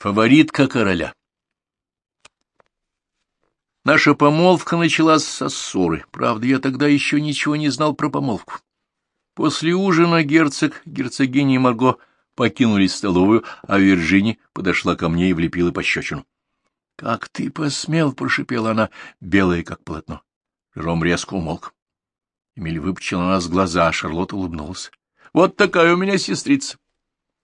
Фаворитка короля. Наша помолвка началась со ссоры. Правда, я тогда еще ничего не знал про помолвку. После ужина герцог, герцогиня и Марго покинули столовую, а Вирджини подошла ко мне и влепила пощечину. — Как ты посмел? — прошипела она, белая как полотно. Жером резко умолк. Эмиль выпучил на нас глаза, а Шарлотта улыбнулась. — Вот такая у меня сестрица.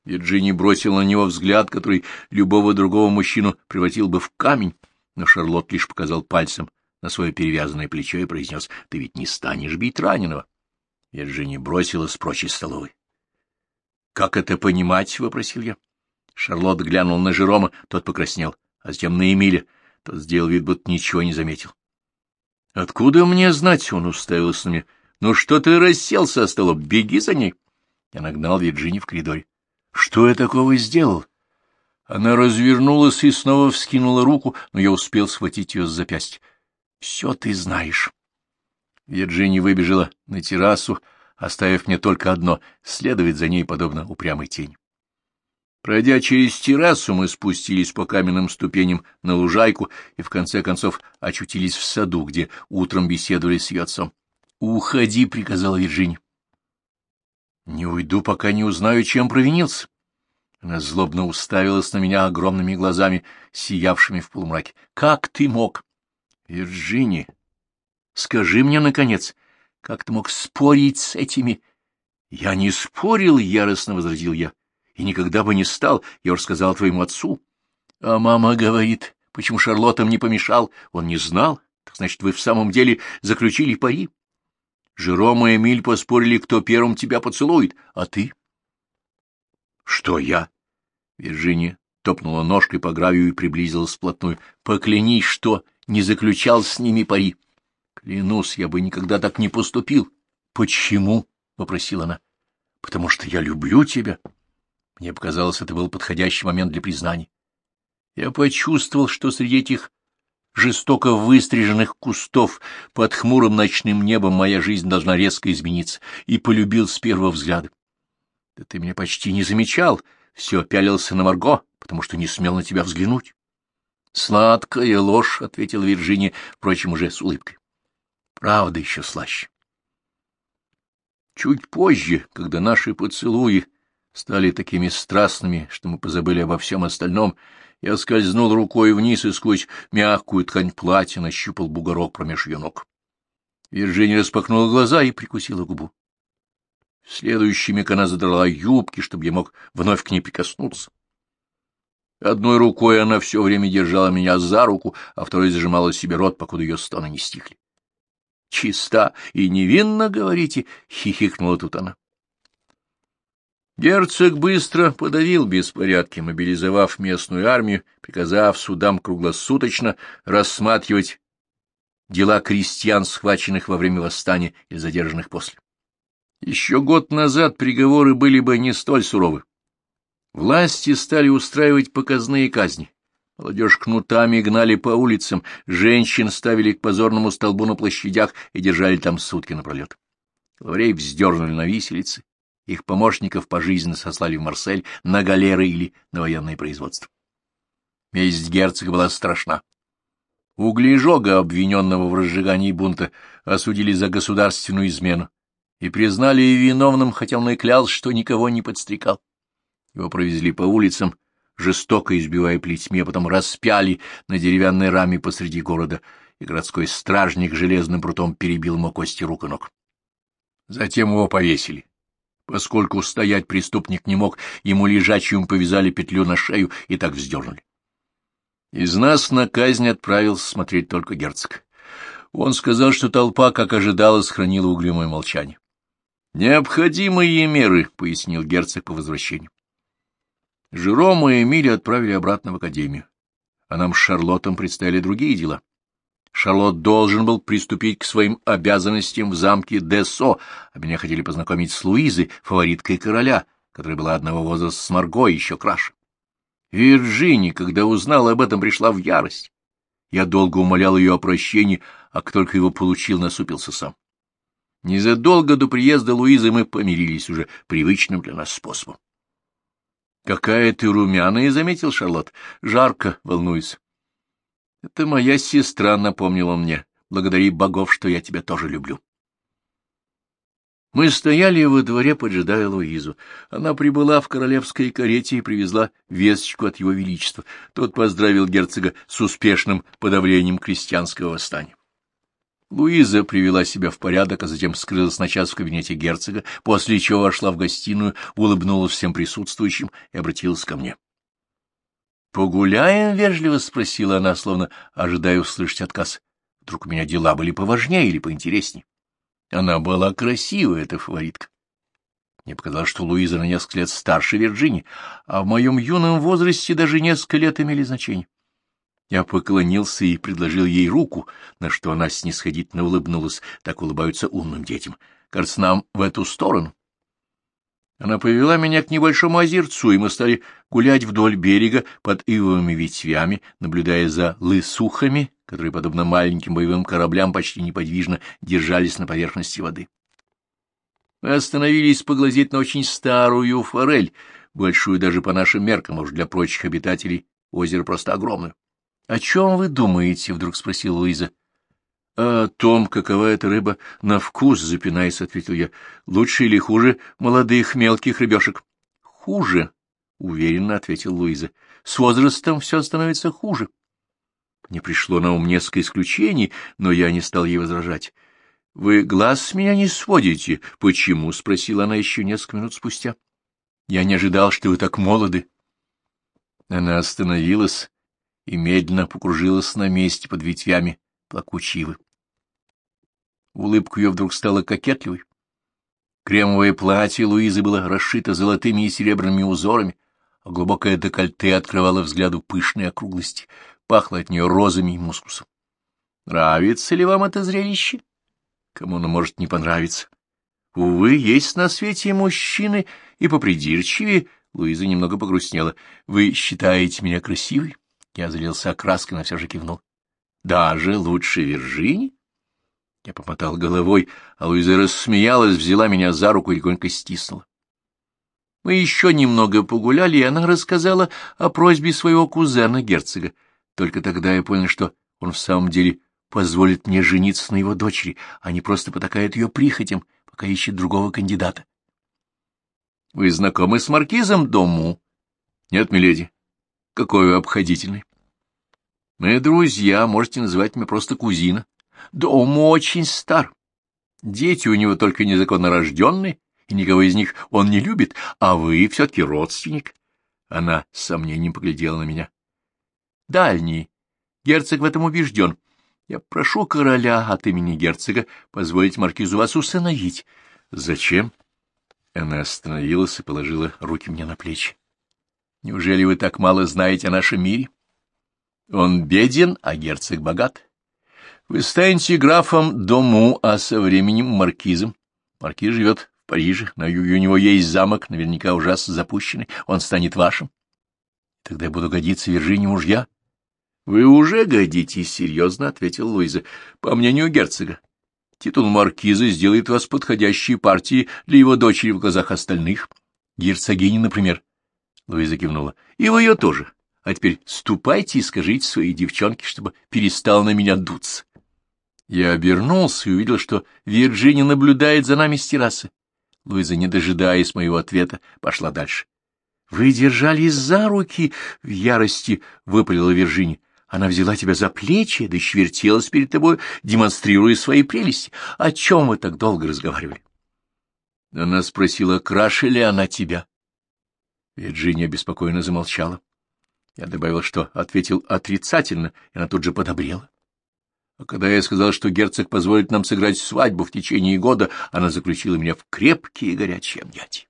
Вирджини бросила на него взгляд, который любого другого мужчину превратил бы в камень, но Шарлотт лишь показал пальцем на свое перевязанное плечо и произнес, — Ты ведь не станешь бить раненого. Вирджини бросилась прочь из столовой. — Как это понимать? — вопросил я. Шарлотт глянул на Жерома, тот покраснел, а затем на Эмиля. Тот сделал вид, будто ничего не заметил. — Откуда мне знать? — он уставился на меня. — Ну что ты расселся о столом? Беги за ней. Я нагнал Вирджини в коридоре. Что я такого сделал? Она развернулась и снова вскинула руку, но я успел схватить ее с запястья. — Все ты знаешь. Вирджиния выбежала на террасу, оставив мне только одно — следовать за ней, подобно упрямой тени. Пройдя через террасу, мы спустились по каменным ступеням на лужайку и, в конце концов, очутились в саду, где утром беседовали с ее отцом. — Уходи, — приказала Вирджиния. Не уйду, пока не узнаю, чем провинился. Она злобно уставилась на меня огромными глазами, сиявшими в полумраке. — Как ты мог? — Вирджини, скажи мне, наконец, как ты мог спорить с этими... — Я не спорил, — яростно возразил я, — и никогда бы не стал, я уж сказал твоему отцу. А мама говорит, почему Шарлотта мне помешал, он не знал, так значит, вы в самом деле заключили пари. Жером и Эмиль поспорили, кто первым тебя поцелует, а ты? — Что я? Виржиния топнула ножкой по гравию и приблизилась вплотную. — Поклянись, что не заключал с ними пари. — Клянусь, я бы никогда так не поступил. — Почему? — попросила она. — Потому что я люблю тебя. Мне показалось, это был подходящий момент для признания. Я почувствовал, что среди этих жестоко выстриженных кустов под хмурым ночным небом моя жизнь должна резко измениться, и полюбил с первого взгляда. Да ты меня почти не замечал, все пялился на Марго, потому что не смел на тебя взглянуть. Сладкая ложь, — ответила Вирджиния, впрочем, уже с улыбкой. Правда еще слаще. Чуть позже, когда наши поцелуи стали такими страстными, что мы позабыли обо всем остальном, я скользнул рукой вниз и сквозь мягкую ткань платья нащупал бугорок промеж ее ног. Виржиния распахнула глаза и прикусила губу. В следующий миг она задрала юбки, чтобы я мог вновь к ней прикоснуться. Одной рукой она все время держала меня за руку, а второй зажимала себе рот, покуда ее стоны не стихли. — Чиста и невинно, говорите, — хихикнула тут она. Герцог быстро подавил беспорядки, мобилизовав местную армию, приказав судам круглосуточно рассматривать дела крестьян, схваченных во время восстания или задержанных после. Еще год назад приговоры были бы не столь суровы. Власти стали устраивать показные казни. Молодежь кнутами гнали по улицам, женщин ставили к позорному столбу на площадях и держали там сутки напролет. Главарей вздернули на виселицы, их помощников пожизненно сослали в Марсель на галеры или на военное производство. Месть герцога была страшна. Углежога, обвиненного в разжигании бунта, осудили за государственную измену и признали виновным, хотя он и клялся, что никого не подстрекал. Его провезли по улицам, жестоко избивая плетьми, а потом распяли на деревянной раме посреди города, и городской стражник железным прутом перебил ему кости рук и ног. Затем его повесили. Поскольку стоять преступник не мог, ему лежачим повязали петлю на шею и так вздернули. Из нас на казнь отправился смотреть только герцог. Он сказал, что толпа, как ожидалось, сохранила угрюмое молчание. «Необходимые меры», — пояснил герцог по возвращению. Жерома и Эмили отправили обратно в академию, а нам с Шарлоттом предстояли другие дела. Шарлот должен был приступить к своим обязанностям в замке Десо, а меня хотели познакомить с Луизой, фавориткой короля, которая была одного возраста с Марго еще краше. Вирджини, когда узнала об этом, пришла в ярость. Я долго умолял ее о прощении, а как только его получил, насупился сам. Незадолго до приезда Луизы мы помирились уже привычным для нас способом. Какая ты румяная, — заметил Шарлотт. Жарко, волнуюсь. Это моя сестра напомнила мне. Благодари богов, что я тебя тоже люблю. Мы стояли во дворе, поджидая Луизу. Она прибыла в королевской карете и привезла весточку от его величества. Тот поздравил герцога с успешным подавлением крестьянского восстания. Луиза привела себя в порядок, а затем скрылась на час в кабинете герцога, после чего вошла в гостиную, улыбнулась всем присутствующим и обратилась ко мне. «Погуляем?» — вежливо спросила она, словно ожидая услышать отказ. Вдруг у меня дела были поважнее или поинтереснее. Она была красивая, эта фаворитка. Мне показалось, что Луиза на несколько лет старше Вирджини, а в моем юном возрасте даже несколько лет имели значение. Я поклонился и предложил ей руку, на что она снисходительно улыбнулась, так улыбаются умным детям. Кажется, нам в эту сторону. Она повела меня к небольшому озерцу, и мы стали гулять вдоль берега под ивовыми ветвями, наблюдая за лысухами, которые, подобно маленьким боевым кораблям, почти неподвижно держались на поверхности воды. Мы остановились поглазеть на очень старую форель, большую даже по нашим меркам, а уж для прочих обитателей озеро просто огромное. — О чем вы думаете? — вдруг спросила Луиза. — О том, какова эта рыба на вкус, — запинаясь, ответил я. — Лучше или хуже молодых мелких рыбешек? — Хуже, — уверенно ответил Луиза. — С возрастом все становится хуже. Мне пришло на ум несколько исключений, но я не стал ей возражать. — Вы глаз с меня не сводите. — Почему? — спросила она еще несколько минут спустя. — Я не ожидал, что вы так молоды. Она остановилась и медленно покружилась на месте под ветвями плакучивы. Улыбка ее вдруг стала кокетливой. Кремовое платье Луизы было расшито золотыми и серебряными узорами, а глубокое декольте открывало взгляду пышные округлости, пахло от нее розами и мускусом. Нравится ли вам это зрелище? Кому оно может не понравиться? Увы, есть на свете мужчины и попридирчивее. Луиза немного погрустнела. Вы считаете меня красивой? Я залился окраской, но все же кивнул. Даже лучше Виржини? Я помотал головой, а Луиза рассмеялась, взяла меня за руку и легонько стиснула. Мы еще немного погуляли, и она рассказала о просьбе своего кузена, герцога. Только тогда я понял, что он в самом деле позволит мне жениться на его дочери, а не просто потакает ее прихотям, пока ищет другого кандидата. — Вы знакомы с маркизом Дому? — Нет, миледи. Какой вы обходительный. Мы друзья, можете называть меня просто кузина. Дом очень стар. Дети у него только незаконно рожденные, и никого из них он не любит, а вы все-таки родственник. Она с сомнением поглядела на меня. Дальний. Герцог в этом убежден. Я прошу короля от имени герцога позволить маркизу вас усыновить. Зачем? Она остановилась и положила руки мне на плечи. Неужели вы так мало знаете о нашем мире? Он беден, а герцог богат. Вы станете графом Дому, а со временем маркизом. Маркиз живет в Париже, на юге у него есть замок, наверняка ужасно запущенный, он станет вашим. Тогда я буду годиться Виржине мужья. — Вы уже годитесь, — серьезно ответил Луиза, — по мнению герцога. Титул маркиза сделает вас подходящей партией для его дочери в глазах остальных. Герцогини, например, Луиза кивнула. — И вы ее тоже. А теперь ступайте и скажите своей девчонке, чтобы перестал на меня дуться. Я обернулся и увидел, что Вирджиния наблюдает за нами с террасы. Луиза, не дожидаясь моего ответа, пошла дальше. — Вы держались за руки! — в ярости выпалила Вирджиния. Она взяла тебя за плечи, да еще вертелась перед тобой, демонстрируя свои прелести. О чем вы так долго разговаривали? Она спросила, краше ли она тебя. Вирджиния беспокойно замолчала. Я добавил, что ответил отрицательно, и она тут же подобрела. А когда я сказал, что герцог позволит нам сыграть свадьбу в течение года, она заключила меня в крепкие горячие объятия.